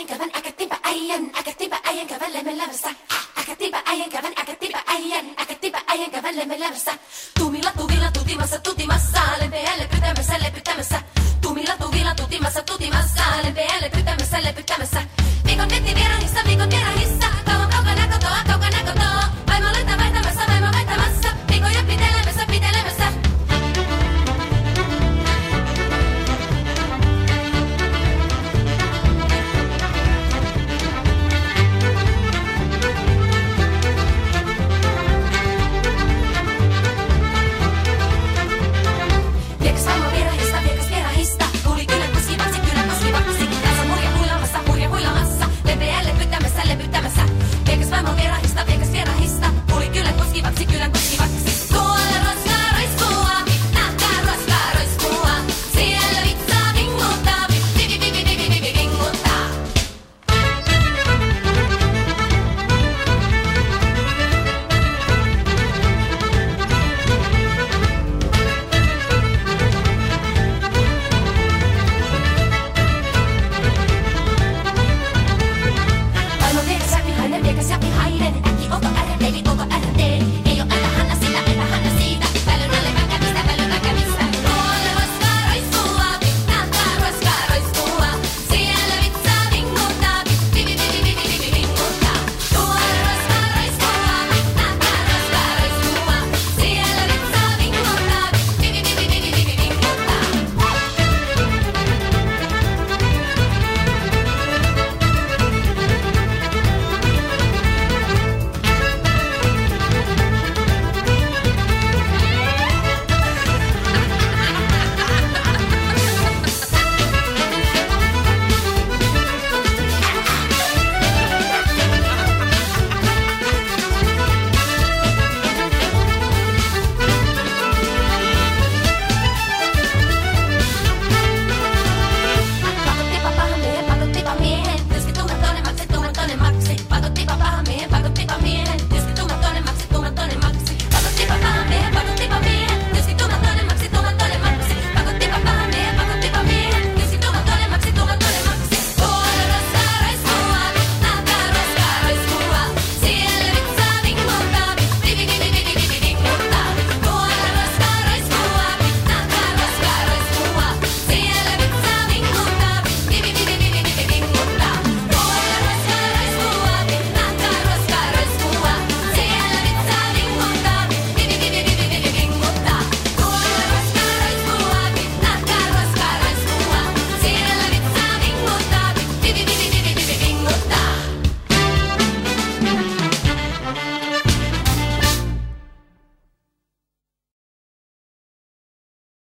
ayan kavan akatiba ayan akatiba ayan kavan leme la versa akatiba ayan kavan akatiba ayan akatiba ayan kavan leme la versa tu mila tu vila tu Baby, over